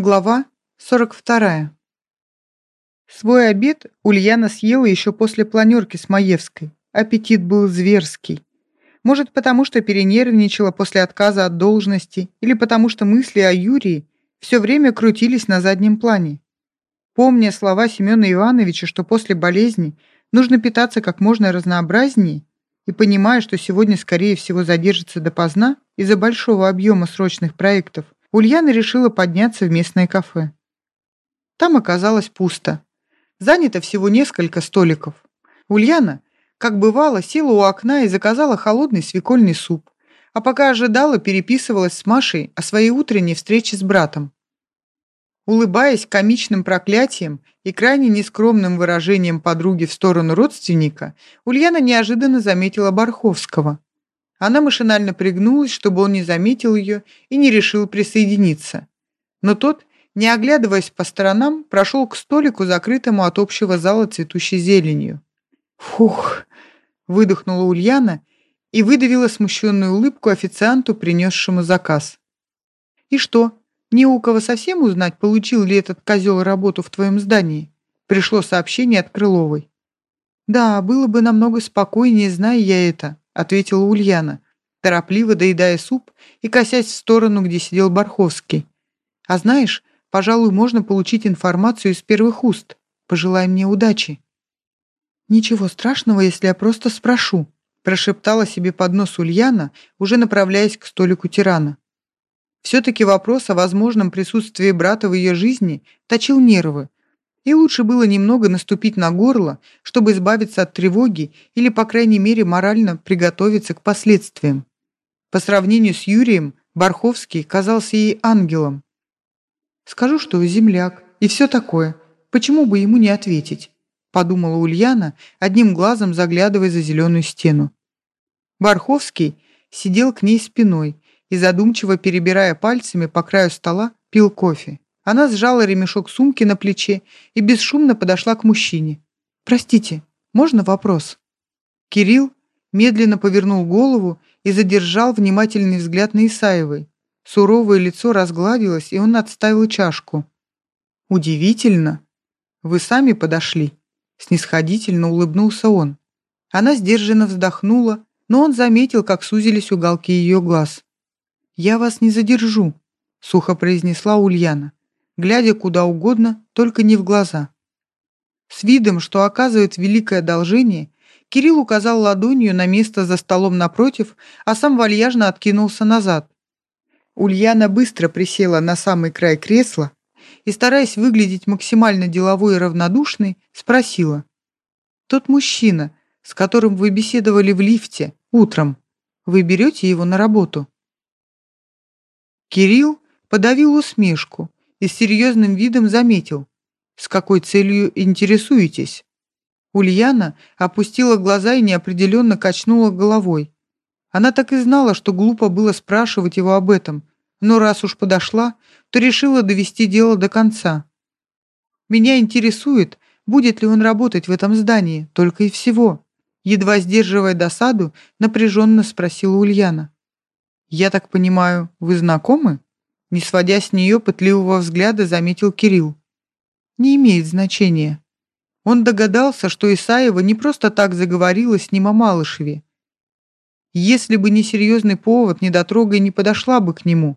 Глава 42. Свой обед Ульяна съела еще после планерки с Маевской. Аппетит был зверский. Может, потому что перенервничала после отказа от должности, или потому что мысли о Юрии все время крутились на заднем плане. Помня слова Семена Ивановича, что после болезни нужно питаться как можно разнообразнее, и понимая, что сегодня, скорее всего, задержится допоздна из-за большого объема срочных проектов, Ульяна решила подняться в местное кафе. Там оказалось пусто. Занято всего несколько столиков. Ульяна, как бывало, села у окна и заказала холодный свекольный суп, а пока ожидала, переписывалась с Машей о своей утренней встрече с братом. Улыбаясь комичным проклятием и крайне нескромным выражением подруги в сторону родственника, Ульяна неожиданно заметила Барховского. Она машинально пригнулась, чтобы он не заметил ее и не решил присоединиться. Но тот, не оглядываясь по сторонам, прошел к столику, закрытому от общего зала цветущей зеленью. «Фух!» — выдохнула Ульяна и выдавила смущенную улыбку официанту, принесшему заказ. «И что, не у кого совсем узнать, получил ли этот козел работу в твоем здании?» Пришло сообщение от Крыловой. «Да, было бы намного спокойнее, зная я это», ответила Ульяна, торопливо доедая суп и косясь в сторону, где сидел Барховский. «А знаешь, пожалуй, можно получить информацию из первых уст. Пожелай мне удачи». «Ничего страшного, если я просто спрошу», прошептала себе под нос Ульяна, уже направляясь к столику тирана. Все-таки вопрос о возможном присутствии брата в ее жизни точил нервы, и лучше было немного наступить на горло, чтобы избавиться от тревоги или, по крайней мере, морально приготовиться к последствиям. По сравнению с Юрием, Барховский казался ей ангелом. «Скажу, что земляк, и все такое. Почему бы ему не ответить?» подумала Ульяна, одним глазом заглядывая за зеленую стену. Барховский сидел к ней спиной и, задумчиво перебирая пальцами по краю стола, пил кофе. Она сжала ремешок сумки на плече и бесшумно подошла к мужчине. «Простите, можно вопрос?» Кирилл медленно повернул голову и задержал внимательный взгляд на Исаевой. Суровое лицо разгладилось, и он отставил чашку. «Удивительно. Вы сами подошли?» Снисходительно улыбнулся он. Она сдержанно вздохнула, но он заметил, как сузились уголки ее глаз. «Я вас не задержу», — сухо произнесла Ульяна глядя куда угодно, только не в глаза. С видом, что оказывает великое одолжение, Кирилл указал ладонью на место за столом напротив, а сам вальяжно откинулся назад. Ульяна быстро присела на самый край кресла и, стараясь выглядеть максимально деловой и равнодушной, спросила. «Тот мужчина, с которым вы беседовали в лифте утром, вы берете его на работу?» Кирилл подавил усмешку и с серьезным видом заметил, с какой целью интересуетесь. Ульяна опустила глаза и неопределенно качнула головой. Она так и знала, что глупо было спрашивать его об этом, но раз уж подошла, то решила довести дело до конца. «Меня интересует, будет ли он работать в этом здании, только и всего», едва сдерживая досаду, напряженно спросила Ульяна. «Я так понимаю, вы знакомы?» Не сводя с нее пытливого взгляда, заметил Кирилл. «Не имеет значения». Он догадался, что Исаева не просто так заговорила с ним о Малышеве. Если бы не серьезный повод, недотрога и не подошла бы к нему.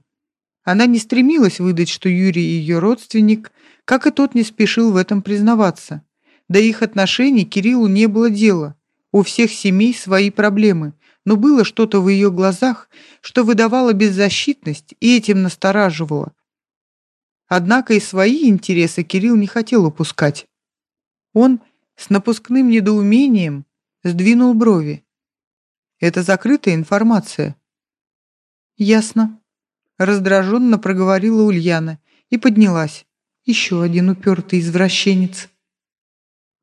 Она не стремилась выдать, что Юрий ее родственник, как и тот не спешил в этом признаваться. До их отношений Кириллу не было дела. У всех семей свои проблемы, но было что-то в ее глазах, что выдавало беззащитность и этим настораживало. Однако и свои интересы Кирилл не хотел упускать. Он с напускным недоумением сдвинул брови. Это закрытая информация. Ясно. Раздраженно проговорила Ульяна и поднялась. Еще один упертый извращенец.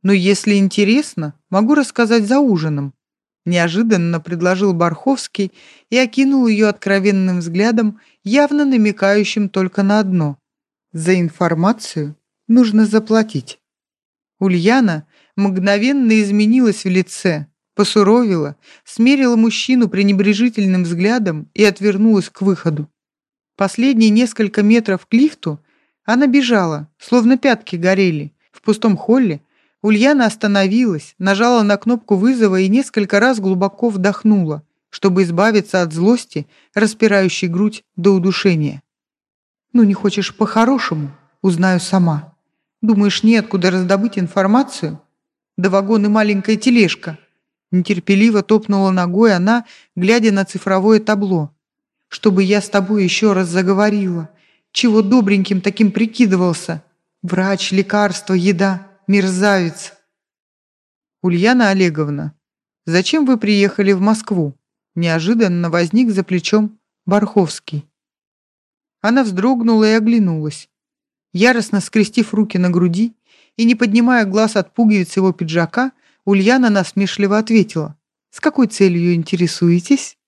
Но если интересно, могу рассказать за ужином неожиданно предложил Барховский и окинул ее откровенным взглядом, явно намекающим только на одно. За информацию нужно заплатить. Ульяна мгновенно изменилась в лице, посуровила, смерила мужчину пренебрежительным взглядом и отвернулась к выходу. Последние несколько метров к лифту Она бежала, словно пятки горели. В пустом холле Ульяна остановилась, нажала на кнопку вызова и несколько раз глубоко вдохнула, чтобы избавиться от злости, распирающей грудь до удушения. «Ну не хочешь по-хорошему? Узнаю сама. Думаешь, неоткуда раздобыть информацию? Да вагон и маленькая тележка». Нетерпеливо топнула ногой она, глядя на цифровое табло. «Чтобы я с тобой еще раз заговорила. Чего добреньким таким прикидывался? Врач, лекарство, еда, мерзавец». «Ульяна Олеговна, зачем вы приехали в Москву?» Неожиданно возник за плечом Барховский. Она вздрогнула и оглянулась. Яростно скрестив руки на груди и не поднимая глаз от пуговиц его пиджака, Ульяна насмешливо ответила. «С какой целью интересуетесь?»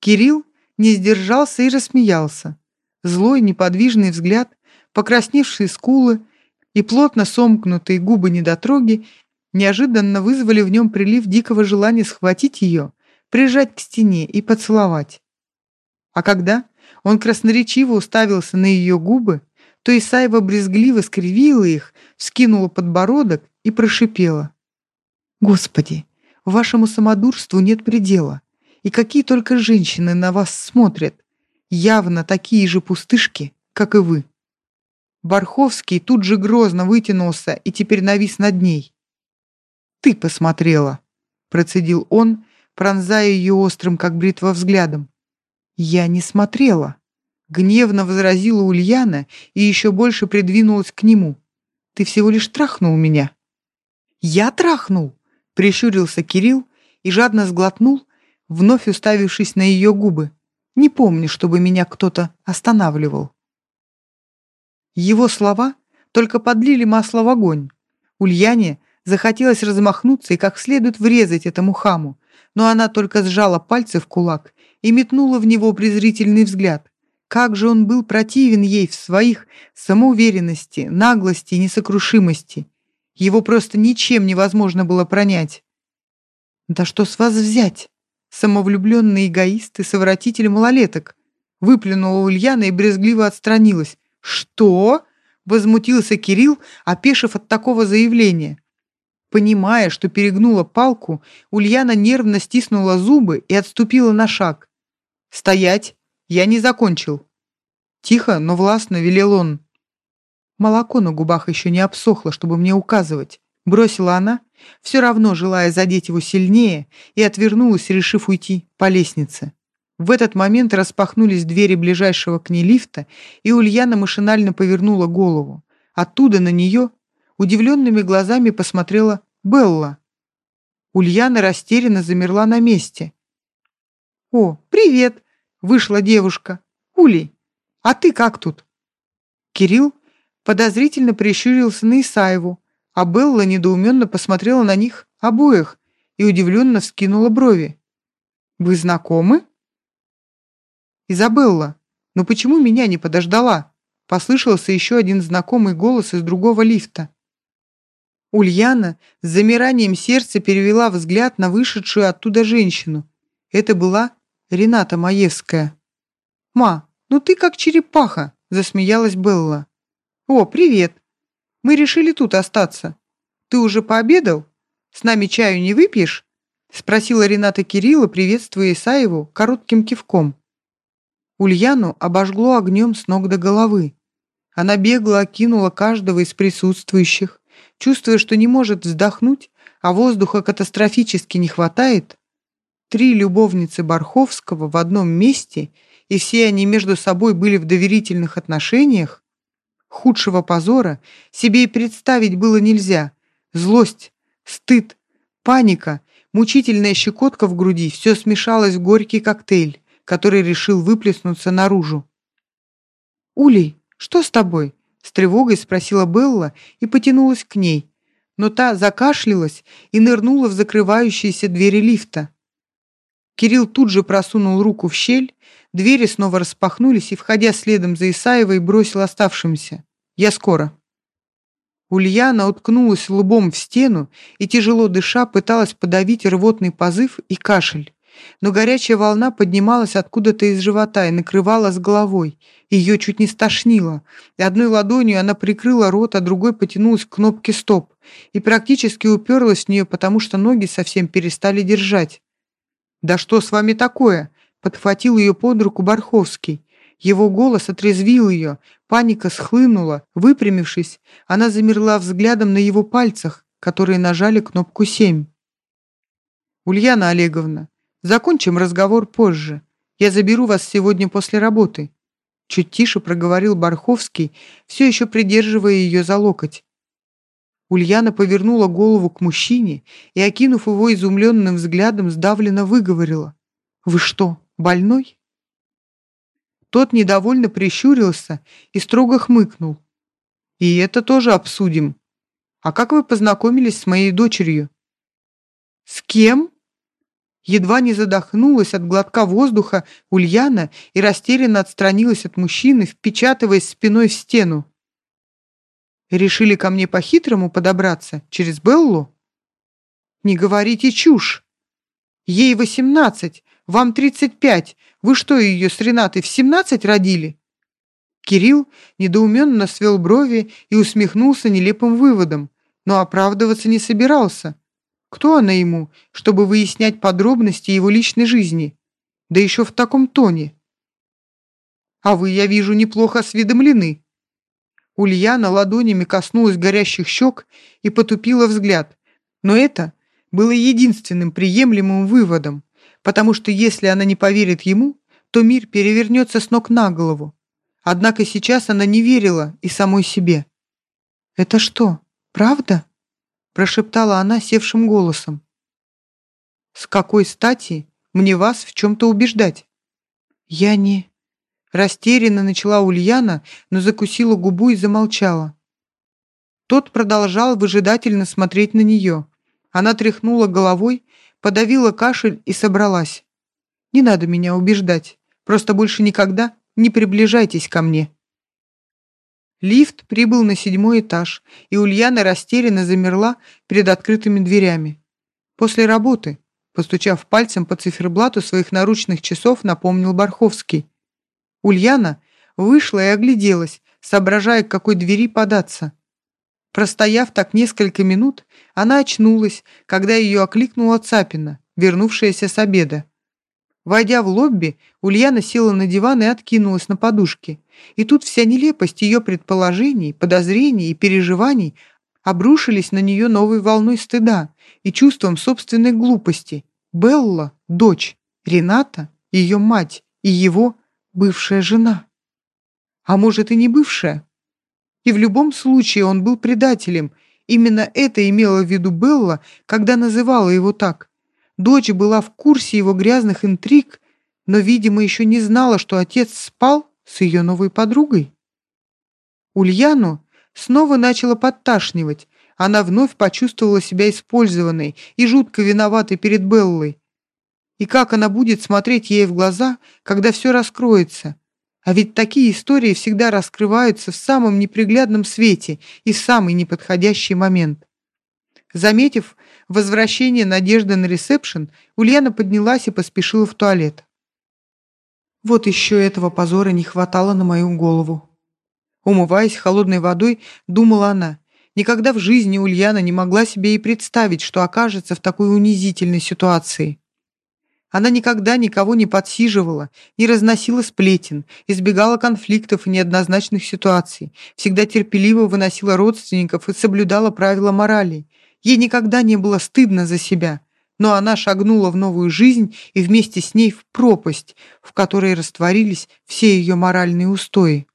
Кирилл не сдержался и рассмеялся. Злой, неподвижный взгляд, покрасневшие скулы и плотно сомкнутые губы недотроги неожиданно вызвали в нем прилив дикого желания схватить ее, прижать к стене и поцеловать. А когда он красноречиво уставился на ее губы, то Исаева брезгливо скривила их, скинула подбородок и прошипела. Господи, вашему самодурству нет предела. И какие только женщины на вас смотрят. Явно такие же пустышки, как и вы. Барховский тут же грозно вытянулся и теперь навис над ней. «Ты посмотрела», — процедил он, пронзая ее острым, как бритва, взглядом. «Я не смотрела», — гневно возразила Ульяна и еще больше придвинулась к нему. «Ты всего лишь трахнул меня». «Я трахнул?» Прищурился Кирилл и жадно сглотнул, вновь уставившись на ее губы. Не помню, чтобы меня кто-то останавливал. Его слова только подлили масло в огонь. Ульяне захотелось размахнуться и как следует врезать этому хаму, но она только сжала пальцы в кулак и метнула в него презрительный взгляд. Как же он был противен ей в своих самоуверенности, наглости и несокрушимости. Его просто ничем невозможно было пронять. «Да что с вас взять? Самовлюбленный эгоист и совратитель малолеток!» Выплюнула Ульяна и брезгливо отстранилась. «Что?» — возмутился Кирилл, опешив от такого заявления. Понимая, что перегнула палку, Ульяна нервно стиснула зубы и отступила на шаг. «Стоять! Я не закончил!» Тихо, но властно велел он. Молоко на губах еще не обсохло, чтобы мне указывать. Бросила она, все равно желая задеть его сильнее, и отвернулась, решив уйти по лестнице. В этот момент распахнулись двери ближайшего к ней лифта, и Ульяна машинально повернула голову. Оттуда на нее удивленными глазами посмотрела Белла. Ульяна растерянно замерла на месте. «О, привет!» — вышла девушка. «Ули, а ты как тут?» Кирилл подозрительно прищурился на Исаеву, а Белла недоуменно посмотрела на них обоих и удивленно вскинула брови. «Вы знакомы?» «Изабелла, но почему меня не подождала?» Послышался еще один знакомый голос из другого лифта. Ульяна с замиранием сердца перевела взгляд на вышедшую оттуда женщину. Это была Рената Маевская. «Ма, ну ты как черепаха!» — засмеялась Белла. «О, привет! Мы решили тут остаться. Ты уже пообедал? С нами чаю не выпьешь?» Спросила Рената Кирилла, приветствуя Исаеву коротким кивком. Ульяну обожгло огнем с ног до головы. Она бегло окинула каждого из присутствующих, чувствуя, что не может вздохнуть, а воздуха катастрофически не хватает. Три любовницы Барховского в одном месте, и все они между собой были в доверительных отношениях, Худшего позора себе и представить было нельзя. Злость, стыд, паника, мучительная щекотка в груди — все смешалось в горький коктейль, который решил выплеснуться наружу. «Улей, что с тобой?» — с тревогой спросила Белла и потянулась к ней, но та закашлялась и нырнула в закрывающиеся двери лифта. Кирилл тут же просунул руку в щель, двери снова распахнулись, и, входя следом за Исаевой, бросил оставшимся. «Я скоро». Ульяна уткнулась лбом в стену и, тяжело дыша, пыталась подавить рвотный позыв и кашель. Но горячая волна поднималась откуда-то из живота и накрывала с головой. Ее чуть не стошнило. И одной ладонью она прикрыла рот, а другой потянулась к кнопке «Стоп» и практически уперлась в нее, потому что ноги совсем перестали держать. «Да что с вами такое?» — подхватил ее под руку Барховский. Его голос отрезвил ее, паника схлынула. Выпрямившись, она замерла взглядом на его пальцах, которые нажали кнопку «Семь». «Ульяна Олеговна, закончим разговор позже. Я заберу вас сегодня после работы». Чуть тише проговорил Барховский, все еще придерживая ее за локоть. Ульяна повернула голову к мужчине и, окинув его изумленным взглядом, сдавленно выговорила. «Вы что, больной?» Тот недовольно прищурился и строго хмыкнул. «И это тоже обсудим. А как вы познакомились с моей дочерью?» «С кем?» Едва не задохнулась от глотка воздуха Ульяна и растерянно отстранилась от мужчины, впечатываясь спиной в стену. «Решили ко мне по-хитрому подобраться? Через Беллу?» «Не говорите чушь! Ей восемнадцать, вам тридцать пять. Вы что, ее с Ренатой в семнадцать родили?» Кирилл недоуменно свел брови и усмехнулся нелепым выводом, но оправдываться не собирался. Кто она ему, чтобы выяснять подробности его личной жизни? Да еще в таком тоне. А вы, я вижу, неплохо осведомлены. Ульяна ладонями коснулась горящих щек и потупила взгляд. Но это было единственным приемлемым выводом, потому что если она не поверит ему, то мир перевернется с ног на голову. Однако сейчас она не верила и самой себе. «Это что, правда?» Прошептала она севшим голосом. «С какой стати мне вас в чем-то убеждать?» «Я не...» Растерянно начала Ульяна, но закусила губу и замолчала. Тот продолжал выжидательно смотреть на нее. Она тряхнула головой, подавила кашель и собралась. «Не надо меня убеждать. Просто больше никогда не приближайтесь ко мне». Лифт прибыл на седьмой этаж, и Ульяна растерянно замерла перед открытыми дверями. «После работы», постучав пальцем по циферблату своих наручных часов, напомнил Барховский. Ульяна вышла и огляделась, соображая, к какой двери податься. Простояв так несколько минут, она очнулась, когда ее окликнула Цапина, вернувшаяся с обеда. Войдя в лобби, Ульяна села на диван и откинулась на подушке. И тут вся нелепость ее предположений, подозрений и переживаний обрушились на нее новой волной стыда и чувством собственной глупости. Белла — дочь, Рената — ее мать и его бывшая жена. А может и не бывшая? И в любом случае он был предателем. Именно это имела в виду Белла, когда называла его так. Дочь была в курсе его грязных интриг, но, видимо, еще не знала, что отец спал с ее новой подругой. Ульяну снова начала подташнивать. Она вновь почувствовала себя использованной и жутко виноватой перед Беллой. И как она будет смотреть ей в глаза, когда все раскроется? А ведь такие истории всегда раскрываются в самом неприглядном свете и в самый неподходящий момент. Заметив возвращение Надежды на ресепшн, Ульяна поднялась и поспешила в туалет. Вот еще этого позора не хватало на мою голову. Умываясь холодной водой, думала она. Никогда в жизни Ульяна не могла себе и представить, что окажется в такой унизительной ситуации. Она никогда никого не подсиживала, не разносила сплетен, избегала конфликтов и неоднозначных ситуаций, всегда терпеливо выносила родственников и соблюдала правила морали. Ей никогда не было стыдно за себя, но она шагнула в новую жизнь и вместе с ней в пропасть, в которой растворились все ее моральные устои.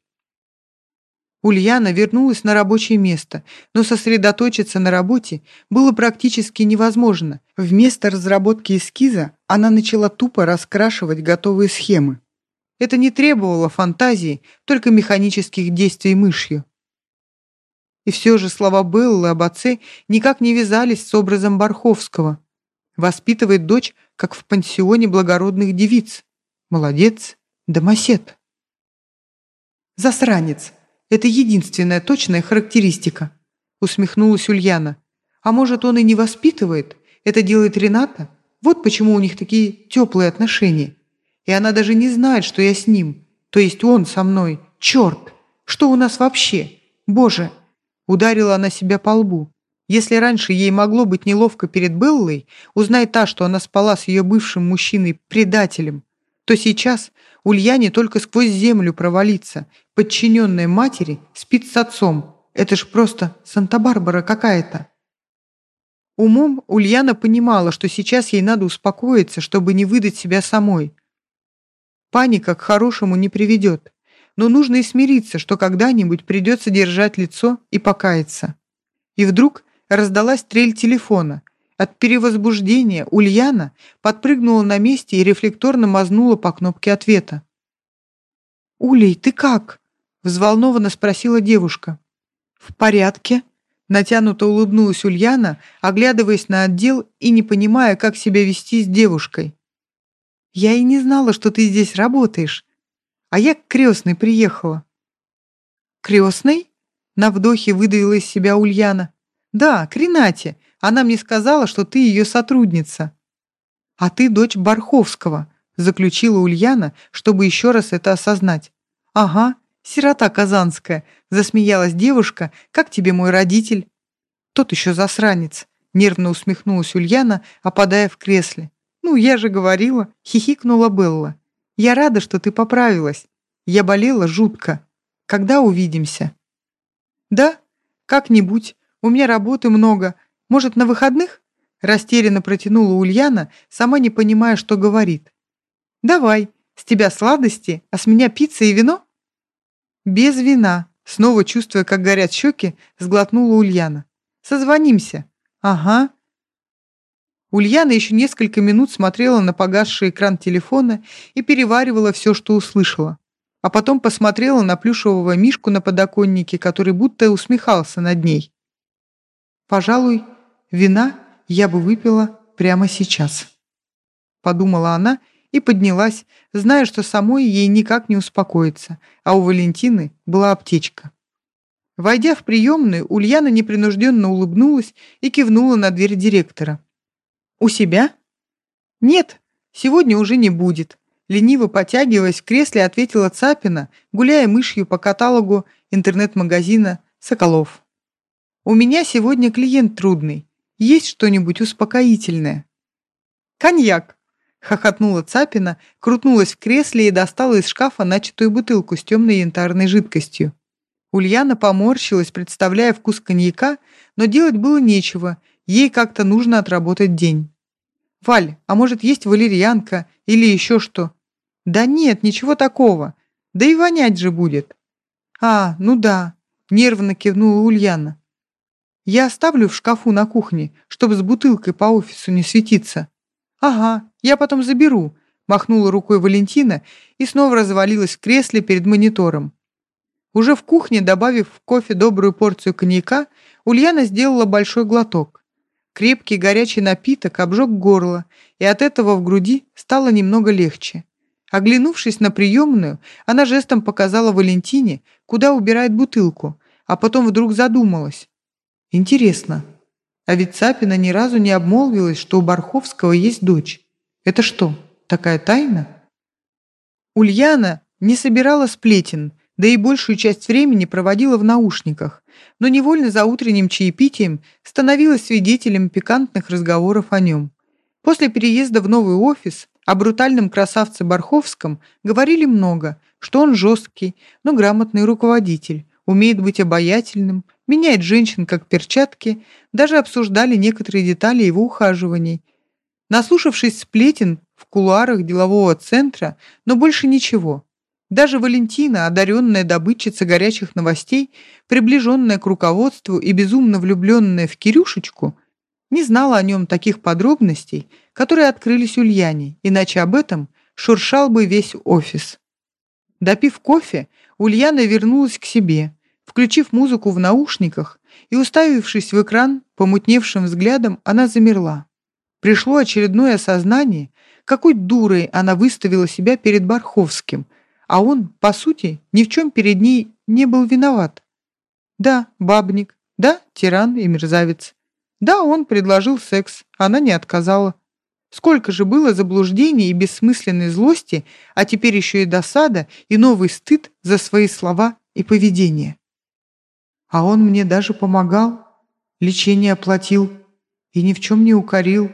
Ульяна вернулась на рабочее место, но сосредоточиться на работе было практически невозможно. Вместо разработки эскиза она начала тупо раскрашивать готовые схемы. Это не требовало фантазии, только механических действий мышью. И все же слова Беллы об отце никак не вязались с образом Барховского. Воспитывает дочь, как в пансионе благородных девиц. Молодец, домосед. Засранец. Это единственная точная характеристика. Усмехнулась Ульяна. А может, он и не воспитывает? Это делает Рената? Вот почему у них такие теплые отношения. И она даже не знает, что я с ним. То есть он со мной. Черт! Что у нас вообще? Боже!» Ударила она себя по лбу. Если раньше ей могло быть неловко перед Беллой, узнай та, что она спала с ее бывшим мужчиной-предателем, то сейчас Ульяне только сквозь землю провалиться, подчиненная матери, спит с отцом. Это ж просто Санта-Барбара какая-то. Умом Ульяна понимала, что сейчас ей надо успокоиться, чтобы не выдать себя самой. Паника к хорошему не приведет, но нужно и смириться, что когда-нибудь придется держать лицо и покаяться. И вдруг раздалась трель телефона. От перевозбуждения Ульяна подпрыгнула на месте и рефлекторно мазнула по кнопке ответа. «Улей, ты как?» — взволнованно спросила девушка. «В порядке», — натянуто улыбнулась Ульяна, оглядываясь на отдел и не понимая, как себя вести с девушкой. «Я и не знала, что ты здесь работаешь. А я к крестной приехала». «Крестной?» — на вдохе выдавила из себя Ульяна. «Да, к Ренате. Она мне сказала, что ты ее сотрудница». «А ты дочь Барховского», — заключила Ульяна, чтобы еще раз это осознать. «Ага, сирота казанская», — засмеялась девушка. «Как тебе мой родитель?» «Тот еще засранец», — нервно усмехнулась Ульяна, опадая в кресле. «Ну, я же говорила», — хихикнула Белла. «Я рада, что ты поправилась. Я болела жутко. Когда увидимся?» «Да, как-нибудь. У меня работы много. Может, на выходных?» Растерянно протянула Ульяна, сама не понимая, что говорит. «Давай, с тебя сладости, а с меня пицца и вино?» «Без вина», снова чувствуя, как горят щеки, сглотнула Ульяна. «Созвонимся». «Ага». Ульяна еще несколько минут смотрела на погасший экран телефона и переваривала все, что услышала. А потом посмотрела на плюшевого мишку на подоконнике, который будто усмехался над ней. Пожалуй, вина я бы выпила прямо сейчас. Подумала она и поднялась, зная, что самой ей никак не успокоиться, а у Валентины была аптечка. Войдя в приемную, Ульяна непринужденно улыбнулась и кивнула на дверь директора. «У себя?» «Нет, сегодня уже не будет», лениво потягиваясь в кресле, ответила Цапина, гуляя мышью по каталогу интернет-магазина «Соколов». У меня сегодня клиент трудный. Есть что-нибудь успокоительное?» «Коньяк!» — хохотнула Цапина, крутнулась в кресле и достала из шкафа начатую бутылку с темной янтарной жидкостью. Ульяна поморщилась, представляя вкус коньяка, но делать было нечего, ей как-то нужно отработать день. «Валь, а может, есть валерьянка или еще что?» «Да нет, ничего такого. Да и вонять же будет». «А, ну да», — нервно кивнула Ульяна. Я оставлю в шкафу на кухне, чтобы с бутылкой по офису не светиться». «Ага, я потом заберу», — махнула рукой Валентина и снова развалилась в кресле перед монитором. Уже в кухне, добавив в кофе добрую порцию коньяка, Ульяна сделала большой глоток. Крепкий горячий напиток обжег горло, и от этого в груди стало немного легче. Оглянувшись на приемную, она жестом показала Валентине, куда убирает бутылку, а потом вдруг задумалась. Интересно, а ведь Цапина ни разу не обмолвилась, что у Барховского есть дочь. Это что, такая тайна? Ульяна не собирала сплетен, да и большую часть времени проводила в наушниках, но невольно за утренним чаепитием становилась свидетелем пикантных разговоров о нем. После переезда в новый офис о брутальном красавце Барховском говорили много, что он жесткий, но грамотный руководитель, умеет быть обаятельным, меняет женщин как перчатки, даже обсуждали некоторые детали его ухаживаний. Наслушавшись сплетен в кулуарах делового центра, но больше ничего. Даже Валентина, одаренная добытчица горячих новостей, приближенная к руководству и безумно влюбленная в Кирюшечку, не знала о нем таких подробностей, которые открылись Ульяне, иначе об этом шуршал бы весь офис. Допив кофе, Ульяна вернулась к себе, Включив музыку в наушниках и уставившись в экран, помутневшим взглядом, она замерла. Пришло очередное осознание, какой дурой она выставила себя перед Барховским, а он, по сути, ни в чем перед ней не был виноват. Да, бабник, да, тиран и мерзавец. Да, он предложил секс, она не отказала. Сколько же было заблуждений и бессмысленной злости, а теперь еще и досада и новый стыд за свои слова и поведение. А он мне даже помогал, лечение оплатил и ни в чем не укорил.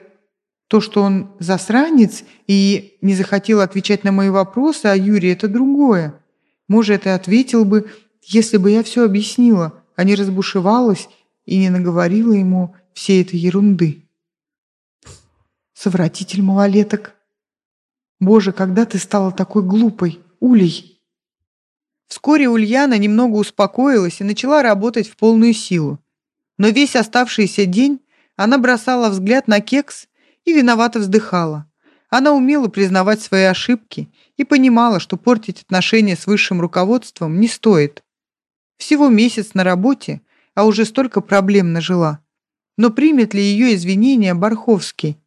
То, что он засранец и не захотел отвечать на мои вопросы, а Юрий это другое. Может, и ответил бы, если бы я все объяснила, а не разбушевалась и не наговорила ему всей этой ерунды. Совратитель малолеток. Боже, когда ты стала такой глупой, Улей? Вскоре Ульяна немного успокоилась и начала работать в полную силу. Но весь оставшийся день она бросала взгляд на кекс и виновато вздыхала. Она умела признавать свои ошибки и понимала, что портить отношения с высшим руководством не стоит. Всего месяц на работе, а уже столько проблем нажила. Но примет ли ее извинения Барховский?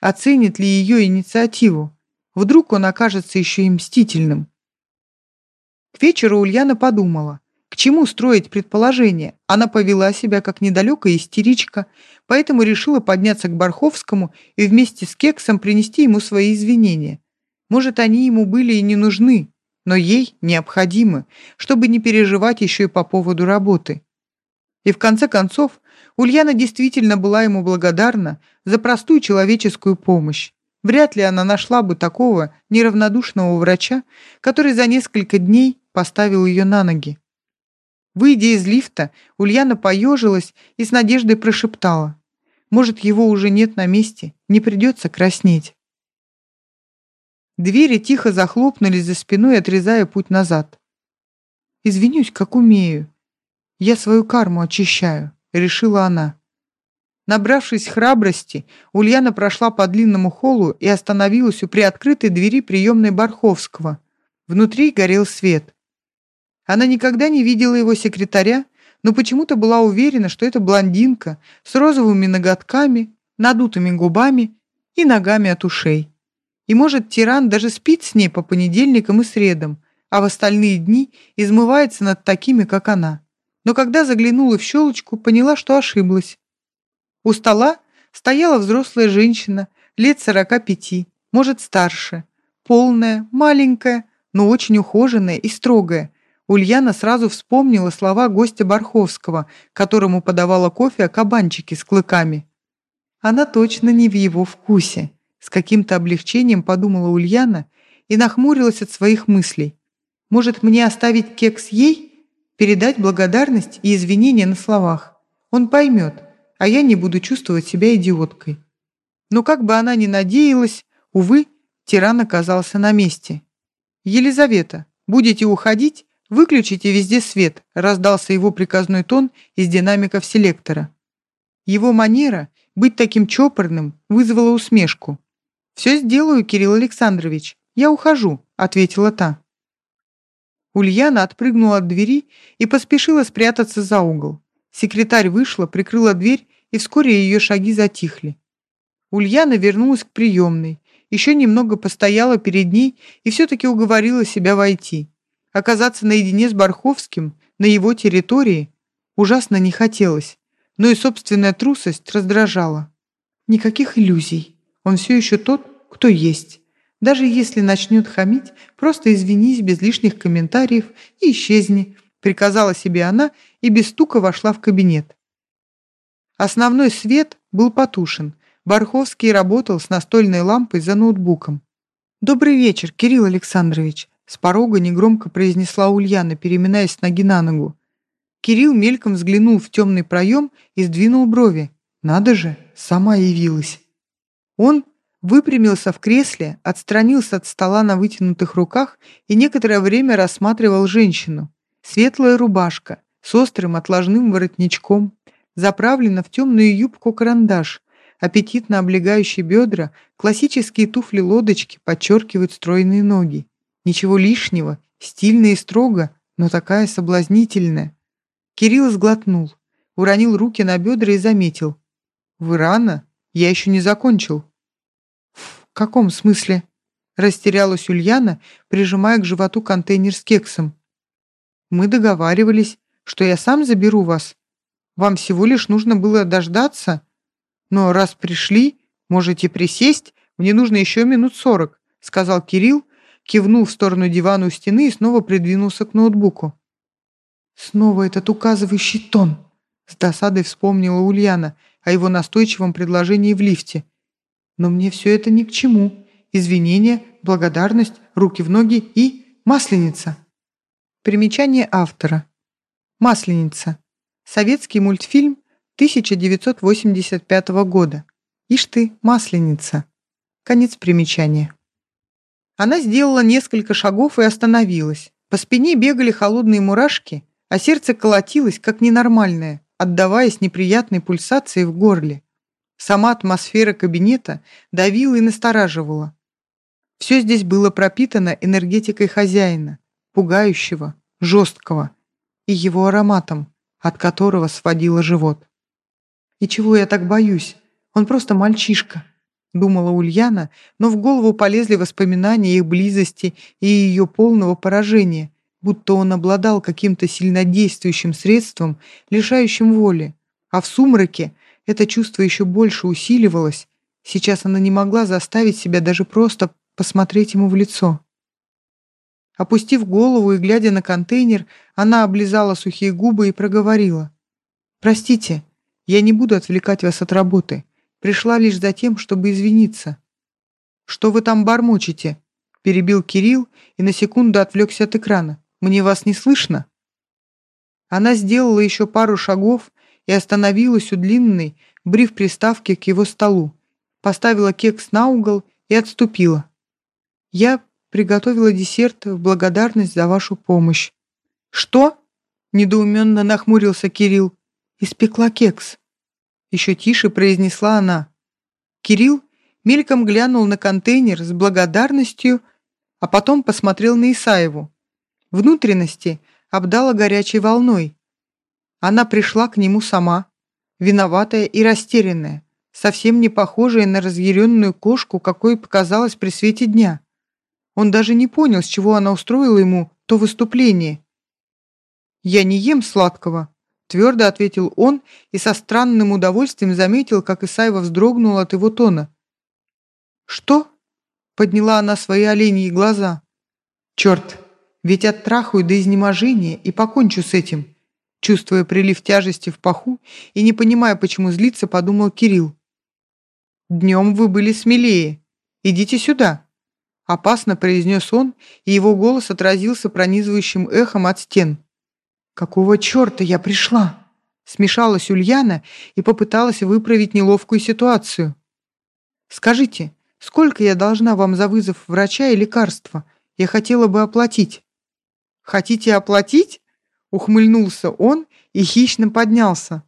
Оценит ли ее инициативу? Вдруг он окажется еще и мстительным? К вечеру Ульяна подумала, к чему строить предположение. Она повела себя как недалекая истеричка, поэтому решила подняться к Барховскому и вместе с Кексом принести ему свои извинения. Может, они ему были и не нужны, но ей необходимы, чтобы не переживать еще и по поводу работы. И в конце концов, Ульяна действительно была ему благодарна за простую человеческую помощь. Вряд ли она нашла бы такого неравнодушного врача, который за несколько дней поставил ее на ноги. Выйдя из лифта, Ульяна поежилась и с надеждой прошептала. Может, его уже нет на месте, не придется краснеть. Двери тихо захлопнулись за спиной, отрезая путь назад. «Извинюсь, как умею. Я свою карму очищаю», — решила она. Набравшись храбрости, Ульяна прошла по длинному холлу и остановилась у приоткрытой двери приемной Барховского. Внутри горел свет. Она никогда не видела его секретаря, но почему-то была уверена, что это блондинка с розовыми ноготками, надутыми губами и ногами от ушей. И, может, тиран даже спит с ней по понедельникам и средам, а в остальные дни измывается над такими, как она. Но когда заглянула в щелочку, поняла, что ошиблась. У стола стояла взрослая женщина, лет сорока пяти, может, старше, полная, маленькая, но очень ухоженная и строгая, Ульяна сразу вспомнила слова гостя Барховского, которому подавала кофе о кабанчике с клыками. Она точно не в его вкусе. С каким-то облегчением подумала Ульяна и нахмурилась от своих мыслей. Может, мне оставить кекс ей? Передать благодарность и извинения на словах. Он поймет, а я не буду чувствовать себя идиоткой. Но как бы она ни надеялась, увы, тиран оказался на месте. «Елизавета, будете уходить? «Выключите везде свет», — раздался его приказной тон из динамиков селектора. Его манера быть таким чопорным вызвала усмешку. «Все сделаю, Кирилл Александрович. Я ухожу», — ответила та. Ульяна отпрыгнула от двери и поспешила спрятаться за угол. Секретарь вышла, прикрыла дверь, и вскоре ее шаги затихли. Ульяна вернулась к приемной, еще немного постояла перед ней и все-таки уговорила себя войти. Оказаться наедине с Барховским на его территории ужасно не хотелось, но и собственная трусость раздражала. Никаких иллюзий. Он все еще тот, кто есть. Даже если начнет хамить, просто извинись без лишних комментариев и исчезни, приказала себе она и без стука вошла в кабинет. Основной свет был потушен. Барховский работал с настольной лампой за ноутбуком. «Добрый вечер, Кирилл Александрович», с порога негромко произнесла Ульяна, переминаясь ноги на ногу. Кирилл мельком взглянул в темный проем и сдвинул брови. Надо же, сама явилась. Он выпрямился в кресле, отстранился от стола на вытянутых руках и некоторое время рассматривал женщину. Светлая рубашка с острым отложным воротничком, заправлена в темную юбку-карандаш, аппетитно облегающие бедра, классические туфли-лодочки подчеркивают стройные ноги. Ничего лишнего, стильно и строго, но такая соблазнительная. Кирилл сглотнул, уронил руки на бедра и заметил. «Вы рано? Я еще не закончил». «В каком смысле?» Растерялась Ульяна, прижимая к животу контейнер с кексом. «Мы договаривались, что я сам заберу вас. Вам всего лишь нужно было дождаться. Но раз пришли, можете присесть, Мне нужно еще минут сорок», — сказал Кирилл, кивнул в сторону дивана у стены и снова придвинулся к ноутбуку. «Снова этот указывающий тон», — с досадой вспомнила Ульяна о его настойчивом предложении в лифте. «Но мне все это ни к чему. Извинения, благодарность, руки в ноги и масленица». Примечание автора. «Масленица». Советский мультфильм 1985 года. Ишь ты, масленица. Конец примечания. Она сделала несколько шагов и остановилась. По спине бегали холодные мурашки, а сердце колотилось, как ненормальное, отдаваясь неприятной пульсации в горле. Сама атмосфера кабинета давила и настораживала. Все здесь было пропитано энергетикой хозяина, пугающего, жесткого, и его ароматом, от которого сводило живот. «И чего я так боюсь? Он просто мальчишка», — думала Ульяна, но в голову полезли воспоминания их близости и ее полного поражения, будто он обладал каким-то сильнодействующим средством, лишающим воли. А в сумраке это чувство еще больше усиливалось. Сейчас она не могла заставить себя даже просто посмотреть ему в лицо. Опустив голову и глядя на контейнер, она облизала сухие губы и проговорила. «Простите, я не буду отвлекать вас от работы. Пришла лишь за тем, чтобы извиниться». «Что вы там бормочете?» — перебил Кирилл и на секунду отвлекся от экрана. «Мне вас не слышно?» Она сделала еще пару шагов и остановилась у длинной бриф-приставки к его столу, поставила кекс на угол и отступила. «Я приготовила десерт в благодарность за вашу помощь». «Что?» — недоуменно нахмурился Кирилл. «Испекла кекс». Еще тише произнесла она. Кирилл мельком глянул на контейнер с благодарностью, а потом посмотрел на Исаеву. Внутренности обдала горячей волной. Она пришла к нему сама, виноватая и растерянная, совсем не похожая на разъяренную кошку, какой показалась при свете дня. Он даже не понял, с чего она устроила ему то выступление. «Я не ем сладкого», — твердо ответил он и со странным удовольствием заметил, как Исаева вздрогнула от его тона. «Что?» — подняла она свои оленьи глаза. «Черт, ведь оттрахаю до изнеможения и покончу с этим», чувствуя прилив тяжести в паху и не понимая, почему злиться, подумал Кирилл. «Днем вы были смелее. Идите сюда». Опасно произнес он, и его голос отразился пронизывающим эхом от стен. «Какого черта я пришла?» Смешалась Ульяна и попыталась выправить неловкую ситуацию. «Скажите, сколько я должна вам за вызов врача и лекарства? Я хотела бы оплатить». «Хотите оплатить?» Ухмыльнулся он и хищно поднялся.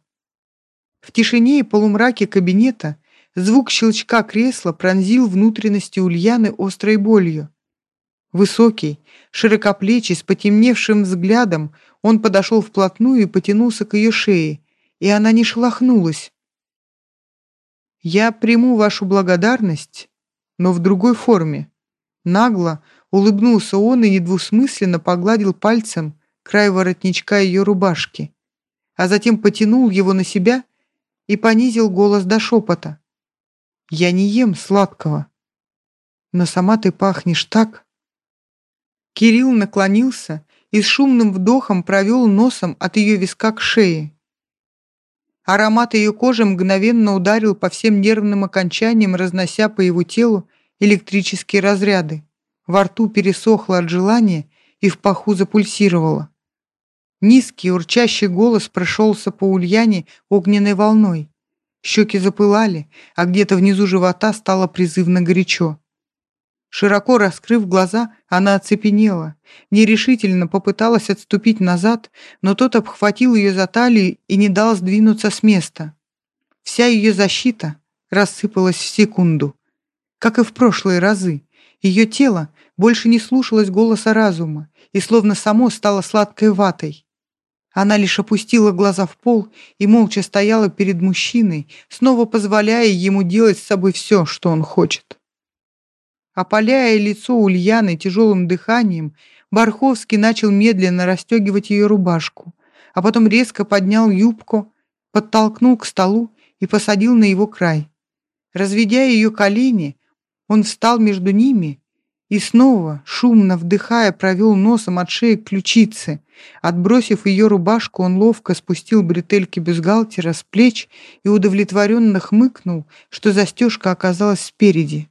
В тишине и полумраке кабинета Звук щелчка кресла пронзил внутренности Ульяны острой болью. Высокий, широкоплечий, с потемневшим взглядом, он подошел вплотную и потянулся к ее шее, и она не шелохнулась. «Я приму вашу благодарность, но в другой форме». Нагло улыбнулся он и недвусмысленно погладил пальцем край воротничка ее рубашки, а затем потянул его на себя и понизил голос до шепота. Я не ем сладкого. Но сама ты пахнешь так. Кирилл наклонился и с шумным вдохом провел носом от ее виска к шее. Аромат ее кожи мгновенно ударил по всем нервным окончаниям, разнося по его телу электрические разряды. Во рту пересохло от желания и в паху запульсировало. Низкий, урчащий голос прошелся по Ульяне огненной волной. Щеки запылали, а где-то внизу живота стало призывно горячо. Широко раскрыв глаза, она оцепенела, нерешительно попыталась отступить назад, но тот обхватил ее за талию и не дал сдвинуться с места. Вся ее защита рассыпалась в секунду. Как и в прошлые разы, ее тело больше не слушалось голоса разума и словно само стало сладкой ватой. Она лишь опустила глаза в пол и молча стояла перед мужчиной, снова позволяя ему делать с собой все, что он хочет. Опаляя лицо Ульяны тяжелым дыханием, Барховский начал медленно расстегивать ее рубашку, а потом резко поднял юбку, подтолкнул к столу и посадил на его край. Разведя ее колени, Он встал между ними и снова, шумно вдыхая, провел носом от шеи к ключице. Отбросив ее рубашку, он ловко спустил бретельки бюстгальтера с плеч и удовлетворенно хмыкнул, что застежка оказалась спереди.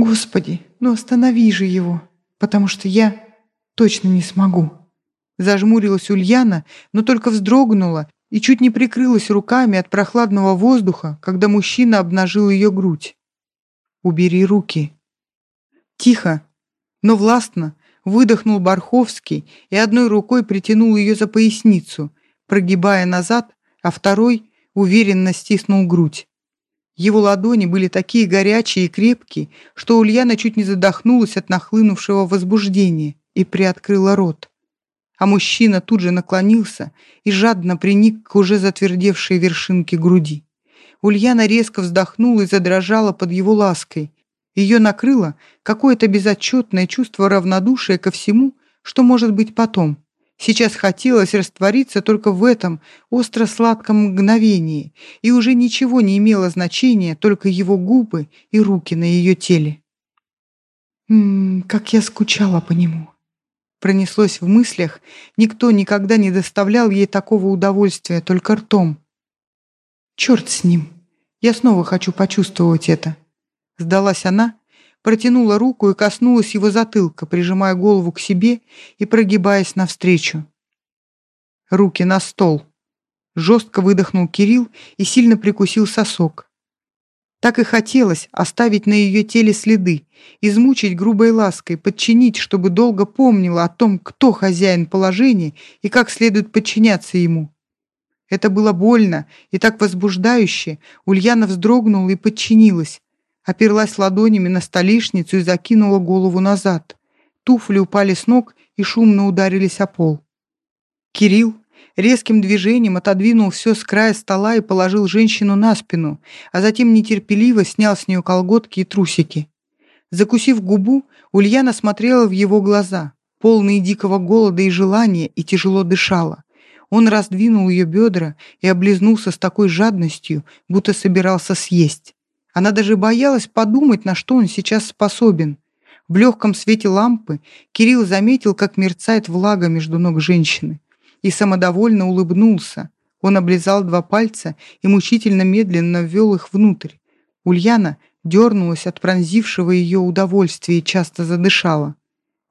«Господи, ну останови же его, потому что я точно не смогу». Зажмурилась Ульяна, но только вздрогнула и чуть не прикрылась руками от прохладного воздуха, когда мужчина обнажил ее грудь. «Убери руки». Тихо, но властно выдохнул Барховский и одной рукой притянул ее за поясницу, прогибая назад, а второй уверенно стиснул грудь. Его ладони были такие горячие и крепкие, что Ульяна чуть не задохнулась от нахлынувшего возбуждения и приоткрыла рот. А мужчина тут же наклонился и жадно приник к уже затвердевшей вершинке груди. Ульяна резко вздохнула и задрожала под его лаской. Ее накрыло какое-то безотчетное чувство равнодушия ко всему, что может быть потом. Сейчас хотелось раствориться только в этом остро-сладком мгновении, и уже ничего не имело значения, только его губы и руки на ее теле. «Ммм, как я скучала по нему!» Пронеслось в мыслях, никто никогда не доставлял ей такого удовольствия, только ртом. «Черт с ним! Я снова хочу почувствовать это!» Сдалась она протянула руку и коснулась его затылка, прижимая голову к себе и прогибаясь навстречу. Руки на стол. Жестко выдохнул Кирилл и сильно прикусил сосок. Так и хотелось оставить на ее теле следы, измучить грубой лаской, подчинить, чтобы долго помнила о том, кто хозяин положения и как следует подчиняться ему. Это было больно и так возбуждающе. Ульяна вздрогнула и подчинилась, оперлась ладонями на столешницу и закинула голову назад. Туфли упали с ног и шумно ударились о пол. Кирилл резким движением отодвинул все с края стола и положил женщину на спину, а затем нетерпеливо снял с нее колготки и трусики. Закусив губу, Ульяна смотрела в его глаза, полные дикого голода и желания, и тяжело дышала. Он раздвинул ее бедра и облизнулся с такой жадностью, будто собирался съесть. Она даже боялась подумать, на что он сейчас способен. В легком свете лампы Кирилл заметил, как мерцает влага между ног женщины, и самодовольно улыбнулся. Он облизал два пальца и мучительно медленно ввел их внутрь. Ульяна дернулась от пронзившего ее удовольствия и часто задышала.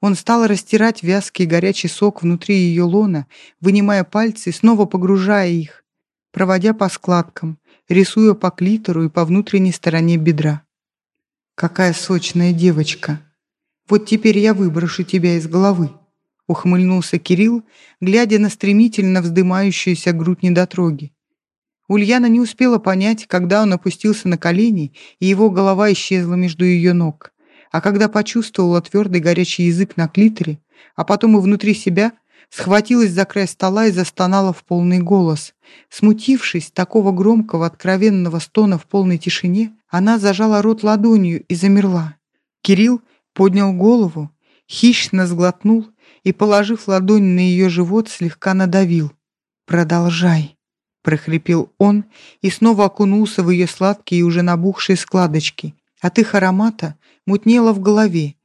Он стал растирать вязкий горячий сок внутри ее лона, вынимая пальцы и снова погружая их, проводя по складкам, рисуя по клитору и по внутренней стороне бедра. «Какая сочная девочка! Вот теперь я выброшу тебя из головы!» ухмыльнулся Кирилл, глядя на стремительно вздымающуюся грудь недотроги. Ульяна не успела понять, когда он опустился на колени, и его голова исчезла между ее ног. А когда почувствовала твердый горячий язык на клиторе, а потом и внутри себя, схватилась за край стола и застонала в полный голос. Смутившись такого громкого откровенного стона в полной тишине, она зажала рот ладонью и замерла. Кирилл поднял голову, хищно сглотнул и, положив ладонь на ее живот, слегка надавил. «Продолжай», — прохрипел он и снова окунулся в ее сладкие и уже набухшие складочки. От их аромата мутнело в голове,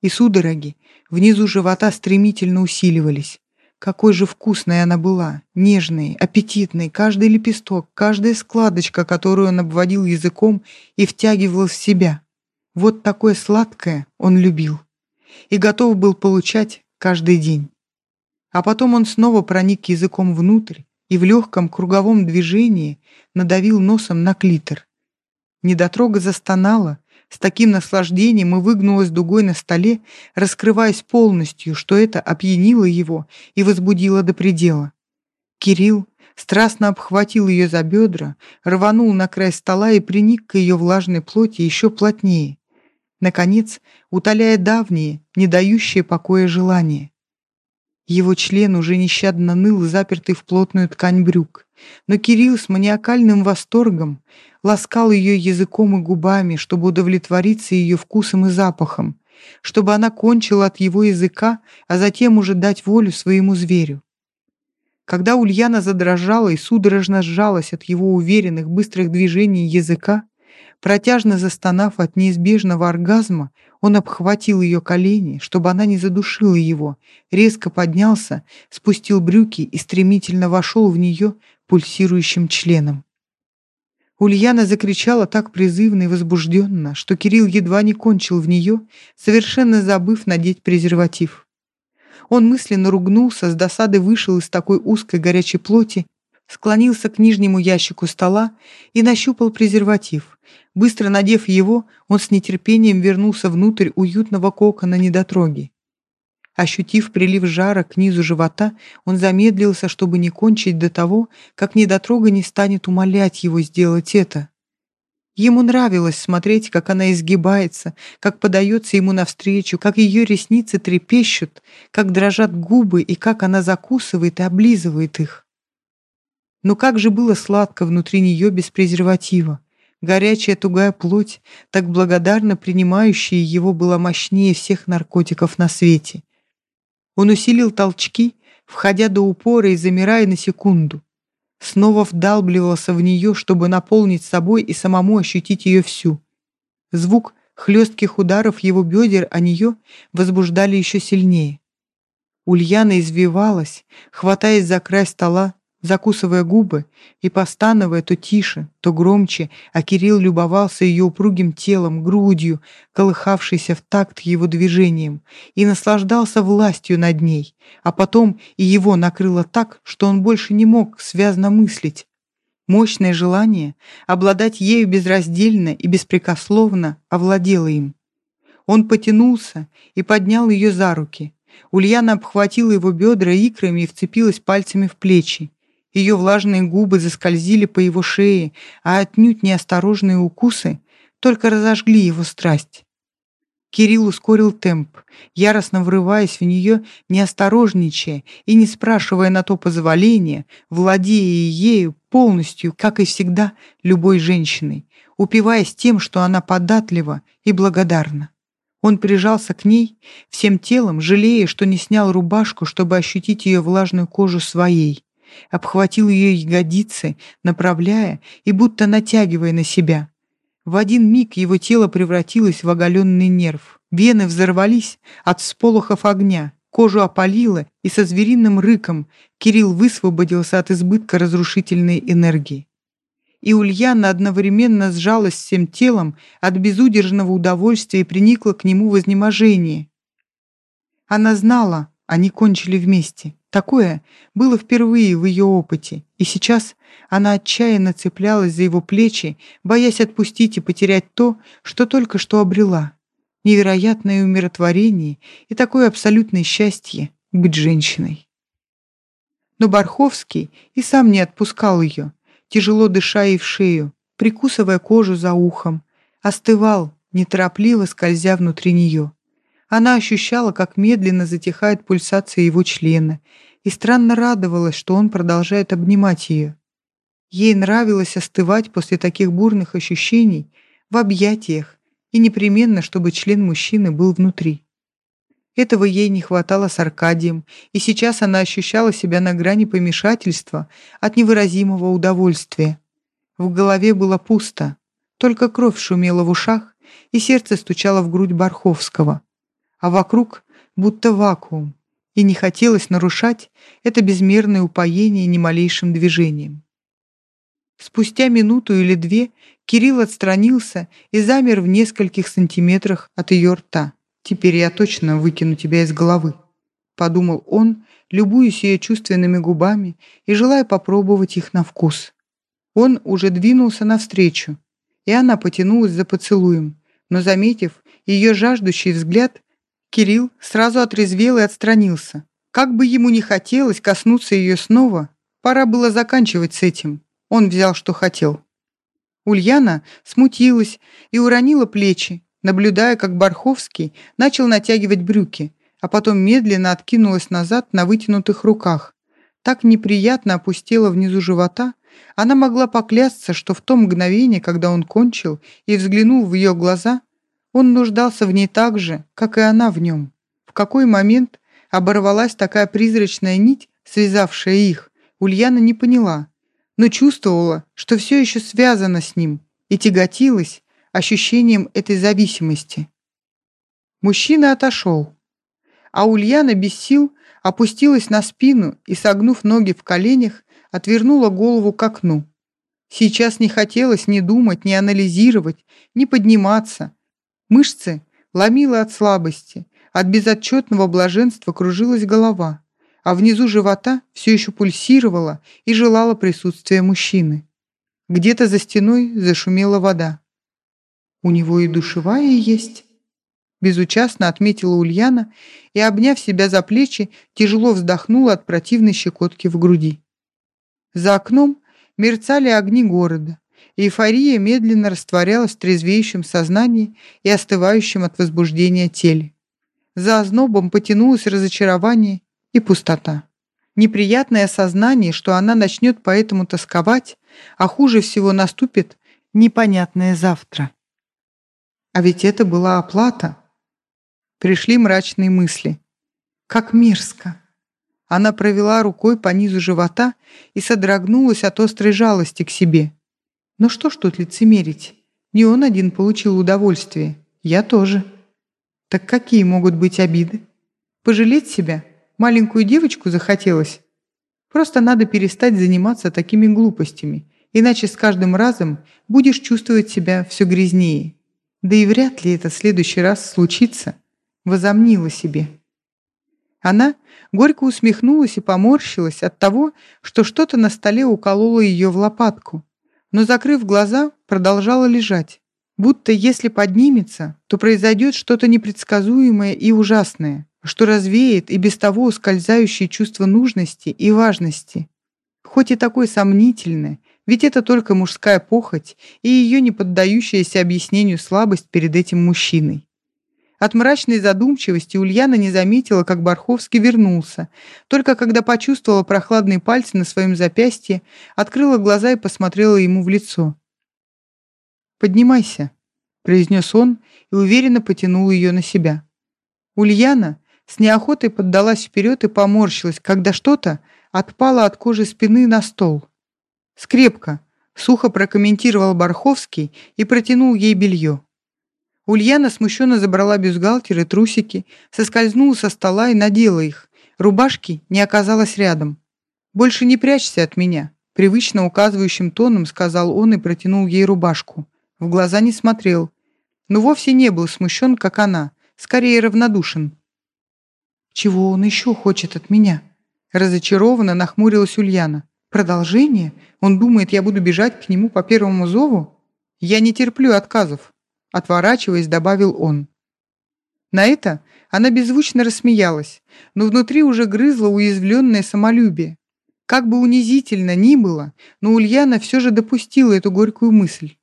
и судороги внизу живота стремительно усиливались. Какой же вкусной она была, нежной, аппетитной, каждый лепесток, каждая складочка, которую он обводил языком и втягивал в себя. Вот такое сладкое он любил и готов был получать каждый день. А потом он снова проник языком внутрь и в легком круговом движении надавил носом на клитор. Недотрога застонала, с таким наслаждением и выгнулась дугой на столе, раскрываясь полностью, что это опьянило его и возбудило до предела. Кирилл страстно обхватил ее за бедра, рванул на край стола и приник к ее влажной плоти еще плотнее. Наконец, утоляя давние, не дающие покоя желания. Его член уже нещадно ныл, запертый в плотную ткань брюк. Но Кирилл с маниакальным восторгом ласкал ее языком и губами, чтобы удовлетвориться ее вкусом и запахом, чтобы она кончила от его языка, а затем уже дать волю своему зверю. Когда Ульяна задрожала и судорожно сжалась от его уверенных, быстрых движений языка, Протяжно застонав от неизбежного оргазма, он обхватил ее колени, чтобы она не задушила его, резко поднялся, спустил брюки и стремительно вошел в нее пульсирующим членом. Ульяна закричала так призывно и возбужденно, что Кирилл едва не кончил в нее, совершенно забыв надеть презерватив. Он мысленно ругнулся, с досады вышел из такой узкой горячей плоти, склонился к нижнему ящику стола и нащупал презерватив. Быстро надев его, он с нетерпением вернулся внутрь уютного кокона недотроги. Ощутив прилив жара к низу живота, он замедлился, чтобы не кончить до того, как недотрога не станет умолять его сделать это. Ему нравилось смотреть, как она изгибается, как подается ему навстречу, как ее ресницы трепещут, как дрожат губы и как она закусывает и облизывает их. Но как же было сладко внутри нее без презерватива. Горячая тугая плоть, так благодарно принимающая его, была мощнее всех наркотиков на свете. Он усилил толчки, входя до упора и замирая на секунду. Снова вдалбливался в нее, чтобы наполнить собой и самому ощутить ее всю. Звук хлестких ударов его бедер о нее возбуждали еще сильнее. Ульяна извивалась, хватаясь за край стола, закусывая губы и постановая то тише, то громче, а Кирилл любовался ее упругим телом, грудью, колыхавшейся в такт его движением, и наслаждался властью над ней, а потом и его накрыло так, что он больше не мог связно мыслить. Мощное желание обладать ею безраздельно и беспрекословно овладело им. Он потянулся и поднял ее за руки. Ульяна обхватила его бедра икрами и вцепилась пальцами в плечи. Ее влажные губы заскользили по его шее, а отнюдь неосторожные укусы только разожгли его страсть. Кирилл ускорил темп, яростно врываясь в нее, не осторожничая и не спрашивая на то позволения, владея ею полностью, как и всегда, любой женщиной, упиваясь тем, что она податлива и благодарна. Он прижался к ней всем телом, жалея, что не снял рубашку, чтобы ощутить ее влажную кожу своей обхватил ее ягодицы, направляя и будто натягивая на себя. В один миг его тело превратилось в оголенный нерв. Вены взорвались от сполохов огня, кожу опалило, и со звериным рыком Кирилл высвободился от избытка разрушительной энергии. И Ульяна одновременно сжалась всем телом от безудержного удовольствия и приникла к нему в изнеможении. Она знала, они кончили вместе. Такое было впервые в ее опыте, и сейчас она отчаянно цеплялась за его плечи, боясь отпустить и потерять то, что только что обрела. Невероятное умиротворение и такое абсолютное счастье быть женщиной. Но Барховский и сам не отпускал ее, тяжело дыша ей в шею, прикусывая кожу за ухом, остывал, неторопливо скользя внутри нее. Она ощущала, как медленно затихает пульсация его члена, и странно радовалась, что он продолжает обнимать ее. Ей нравилось остывать после таких бурных ощущений в объятиях и непременно, чтобы член мужчины был внутри. Этого ей не хватало с Аркадием, и сейчас она ощущала себя на грани помешательства от невыразимого удовольствия. В голове было пусто, только кровь шумела в ушах, и сердце стучало в грудь Барховского а вокруг будто вакуум, и не хотелось нарушать это безмерное упоение ни малейшим движением. Спустя минуту или две Кирилл отстранился и замер в нескольких сантиметрах от ее рта. «Теперь я точно выкину тебя из головы», — подумал он, любуясь ее чувственными губами и желая попробовать их на вкус. Он уже двинулся навстречу, и она потянулась за поцелуем, но, заметив ее жаждущий взгляд, Кирилл сразу отрезвел и отстранился. Как бы ему ни хотелось коснуться ее снова, пора было заканчивать с этим. Он взял, что хотел. Ульяна смутилась и уронила плечи, наблюдая, как Барховский начал натягивать брюки, а потом медленно откинулась назад на вытянутых руках. Так неприятно опустела внизу живота, она могла поклясться, что в то мгновение, когда он кончил и взглянул в ее глаза, он нуждался в ней так же, как и она в нем. В какой момент оборвалась такая призрачная нить, связавшая их, Ульяна не поняла, но чувствовала, что все еще связана с ним, и тяготилась, ощущением этой зависимости. Мужчина отошел, а Ульяна без сил опустилась на спину и, согнув ноги в коленях, отвернула голову к окну. Сейчас не хотелось ни думать, ни анализировать, ни подниматься. Мышцы ломило от слабости, от безотчетного блаженства кружилась голова, а внизу живота все еще пульсировала и желала присутствия мужчины. Где-то за стеной зашумела вода. «У него и душевая есть», — безучастно отметила Ульяна и, обняв себя за плечи, тяжело вздохнула от противной щекотки в груди. За окном мерцали огни города, эйфория медленно растворялась в трезвеющем сознании и остывающем от возбуждения теле. За ознобом потянулось разочарование и пустота. Неприятное осознание, что она начнет поэтому тосковать, а хуже всего наступит непонятное завтра. А ведь это была оплата. Пришли мрачные мысли. Как мерзко. Она провела рукой по низу живота и содрогнулась от острой жалости к себе. Но что ж тут лицемерить? Не он один получил удовольствие. Я тоже. Так какие могут быть обиды? Пожалеть себя? Маленькую девочку захотелось? Просто надо перестать заниматься такими глупостями, иначе с каждым разом будешь чувствовать себя все грязнее. Да и вряд ли это в следующий раз случится. Возомнила себе. Она горько усмехнулась и поморщилась от того, что что-то на столе укололо ее в лопатку, но, закрыв глаза, продолжала лежать, будто если поднимется, то произойдет что-то непредсказуемое и ужасное, что развеет и без того ускользающее чувство нужности и важности. Хоть и такое сомнительное, ведь это только мужская похоть и ее не поддающаяся объяснению слабость перед этим мужчиной. От мрачной задумчивости Ульяна не заметила, как Барховский вернулся. Только когда почувствовала прохладные пальцы на своем запястье, открыла глаза и посмотрела ему в лицо. «Поднимайся», — произнес он и уверенно потянул ее на себя. Ульяна с неохотой поддалась вперед и поморщилась, когда что-то отпало от кожи спины на стол. «Скрепка», — сухо прокомментировал Барховский и протянул ей белье. Ульяна смущенно забрала бюстгальтер и трусики, соскользнула со стола и надела их. Рубашки не оказалось рядом. «Больше не прячься от меня», — привычно указывающим тоном сказал он и протянул ей рубашку. В глаза не смотрел, но вовсе не был смущен, как она, скорее равнодушен. «Чего он еще хочет от меня?» Разочарованно нахмурилась Ульяна. «Продолжение? Он думает, я буду бежать к нему по первому зову? Я не терплю отказов. Отворачиваясь, добавил он. На это она беззвучно рассмеялась, но внутри уже грызло уязвленное самолюбие. Как бы унизительно ни было, но Ульяна все же допустила эту горькую мысль.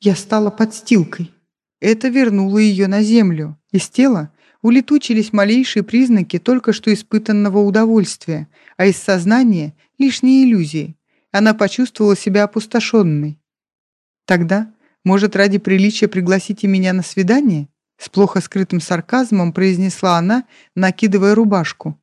«Я стала подстилкой». Это вернуло ее на землю. Из тела улетучились малейшие признаки только что испытанного удовольствия, а из сознания — лишние иллюзии. Она почувствовала себя опустошенной. Тогда может, ради приличия пригласите меня на свидание?» С плохо скрытым сарказмом произнесла она, накидывая рубашку.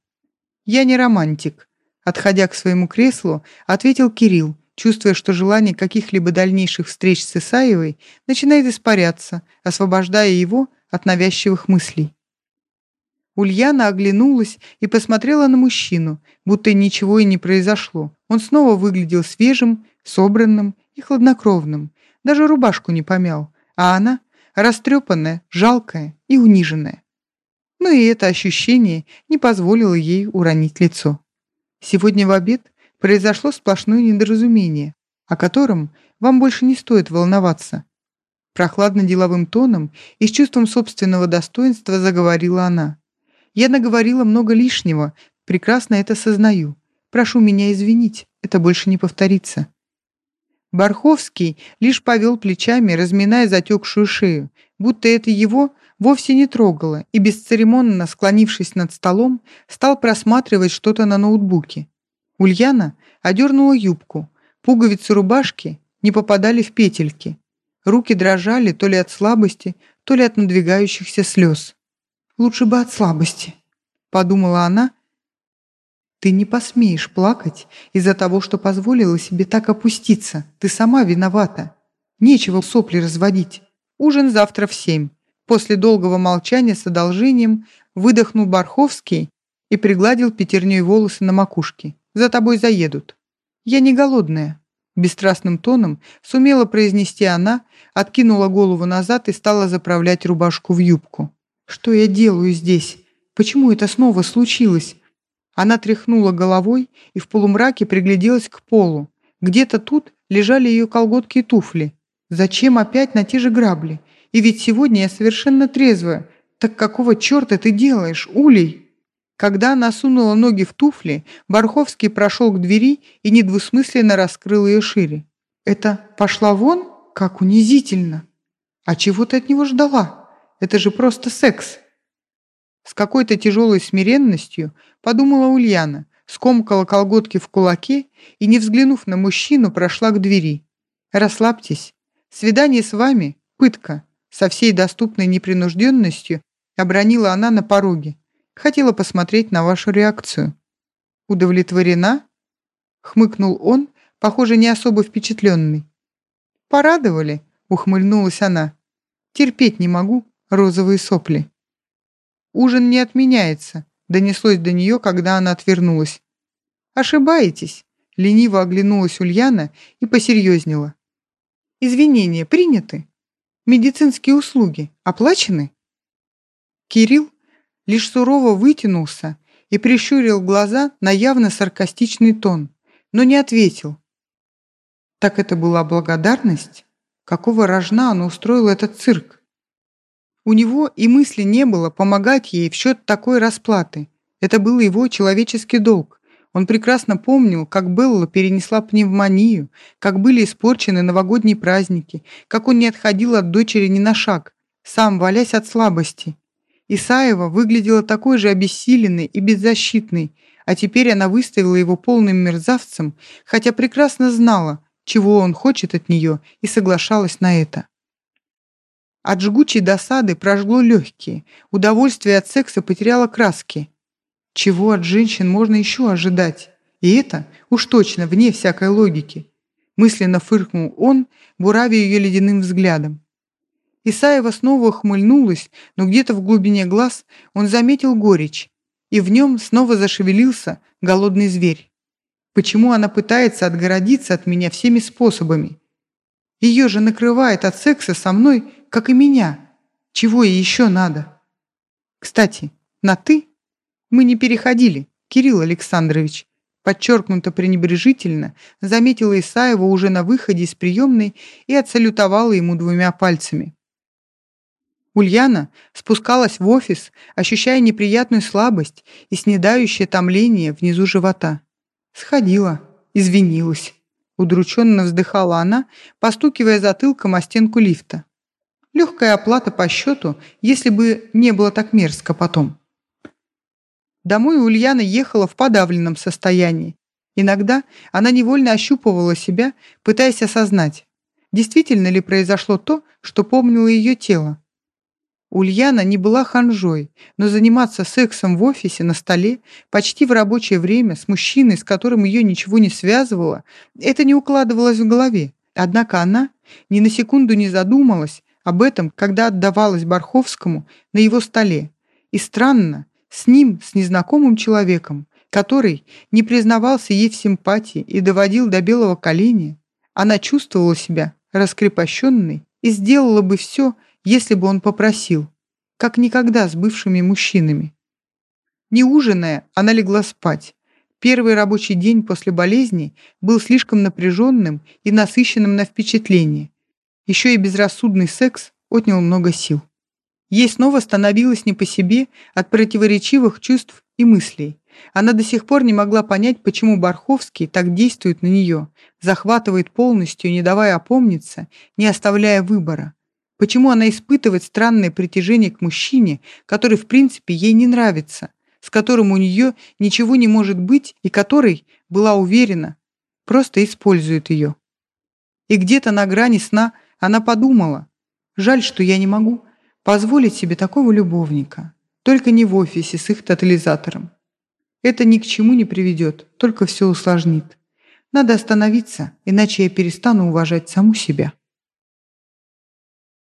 «Я не романтик», — отходя к своему креслу, ответил Кирилл, чувствуя, что желание каких-либо дальнейших встреч с Исаевой начинает испаряться, освобождая его от навязчивых мыслей. Ульяна оглянулась и посмотрела на мужчину, будто ничего и не произошло. Он снова выглядел свежим, собранным и хладнокровным, даже рубашку не помял, а она растрепанная, жалкая и униженная. Но и это ощущение не позволило ей уронить лицо. Сегодня в обед произошло сплошное недоразумение, о котором вам больше не стоит волноваться. Прохладно-деловым тоном и с чувством собственного достоинства заговорила она. «Я наговорила много лишнего, прекрасно это сознаю. Прошу меня извинить, это больше не повторится». Барховский лишь повел плечами, разминая затекшую шею, будто это его вовсе не трогало, и бесцеремонно, склонившись над столом, стал просматривать что-то на ноутбуке. Ульяна одернула юбку, пуговицы рубашки не попадали в петельки. Руки дрожали то ли от слабости, то ли от надвигающихся слез. «Лучше бы от слабости», — подумала она, ты не посмеешь плакать из-за того, что позволила себе так опуститься. Ты сама виновата. Нечего сопли разводить. Ужин завтра в семь. После долгого молчания с одолжением выдохнул Барховский и пригладил пятерней волосы на макушке. «За тобой заедут». «Я не голодная», — бесстрастным тоном сумела произнести она, откинула голову назад и стала заправлять рубашку в юбку. «Что я делаю здесь? Почему это снова случилось?» Она тряхнула головой и в полумраке пригляделась к полу. Где-то тут лежали ее колготки и туфли. Зачем опять на те же грабли? И ведь сегодня я совершенно трезвая. Так какого черта ты делаешь, Улей?» Когда она сунула ноги в туфли, Барховский прошел к двери и недвусмысленно раскрыл ее шире. «Это пошла вон? Как унизительно! А чего ты от него ждала? Это же просто секс!» С какой-то тяжелой смиренностью подумала Ульяна, скомкала колготки в кулаке и, не взглянув на мужчину, прошла к двери. «Расслабьтесь. Свидание с вами — пытка», со всей доступной непринужденностью обронила она на пороге. Хотела посмотреть на вашу реакцию». «Удовлетворена?» — хмыкнул он, похоже, не особо впечатленный. «Порадовали?» — ухмыльнулась она. «Терпеть не могу розовые сопли». «Ужин не отменяется», — донеслось до нее, когда она отвернулась. «Ошибаетесь», — лениво оглянулась Ульяна и посерьезнела. «Извинения приняты? Медицинские услуги оплачены?» Кирилл лишь сурово вытянулся и прищурил глаза на явно саркастичный тон, но не ответил. Так это была благодарность? Какого рожна он устроил этот цирк? У него и мысли не было помогать ей в счет такой расплаты. Это был его человеческий долг. Он прекрасно помнил, как Белла перенесла пневмонию, как были испорчены новогодние праздники, как он не отходил от дочери ни на шаг, сам валясь от слабости. Исаева выглядела такой же обессиленной и беззащитной, а теперь она выставила его полным мерзавцем, хотя прекрасно знала, чего он хочет от нее, и соглашалась на это. От жгучей досады прожгло легкие, удовольствие от секса потеряло краски. Чего от женщин можно еще ожидать? И это уж точно вне всякой логики. Мысленно фыркнул он, буравя ее ледяным взглядом. Исаева снова ухмыльнулась, но где-то в глубине глаз он заметил горечь, и в нем снова зашевелился голодный зверь. Почему она пытается отгородиться от меня всеми способами? Ее же накрывает от секса со мной, как и меня. Чего ей еще надо? Кстати, на «ты» мы не переходили, Кирилл Александрович. Подчеркнуто пренебрежительно заметила Исаева уже на выходе из приемной и отсалютовала ему двумя пальцами. Ульяна спускалась в офис, ощущая неприятную слабость и снедающее томление внизу живота. Сходила, извинилась. Удрученно вздыхала она, постукивая затылком о стенку лифта. Легкая оплата по счету, если бы не было так мерзко потом. Домой Ульяна ехала в подавленном состоянии. Иногда она невольно ощупывала себя, пытаясь осознать, действительно ли произошло то, что помнило ее тело. Ульяна не была ханжой, но заниматься сексом в офисе на столе почти в рабочее время с мужчиной, с которым ее ничего не связывало, это не укладывалось в голове. Однако она ни на секунду не задумалась об этом, когда отдавалась Барховскому на его столе. И странно, с ним, с незнакомым человеком, который не признавался ей в симпатии и доводил до белого коленя, она чувствовала себя раскрепощенной и сделала бы все, если бы он попросил, как никогда с бывшими мужчинами. Не ужиная, она легла спать. Первый рабочий день после болезни был слишком напряженным и насыщенным на впечатление. Еще и безрассудный секс отнял много сил. Ей снова становилось не по себе от противоречивых чувств и мыслей. Она до сих пор не могла понять, почему Барховский так действует на нее, захватывает полностью, не давая опомниться, не оставляя выбора. Почему она испытывает странное притяжение к мужчине, который в принципе ей не нравится, с которым у нее ничего не может быть и который, была уверена, просто использует ее. И где-то на грани сна она подумала, жаль, что я не могу позволить себе такого любовника, только не в офисе с их тотализатором. Это ни к чему не приведет, только все усложнит. Надо остановиться, иначе я перестану уважать саму себя.